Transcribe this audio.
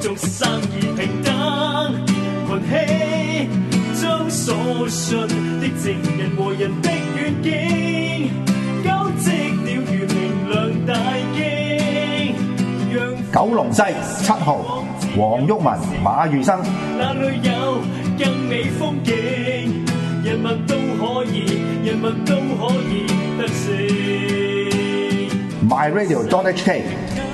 做生意平等群起将所信的情人和人的远景交织了如明亮大惊九龙西七号黄郁文马宇生那里有更美风景人物都可以人物都可以得性 my radio don't h k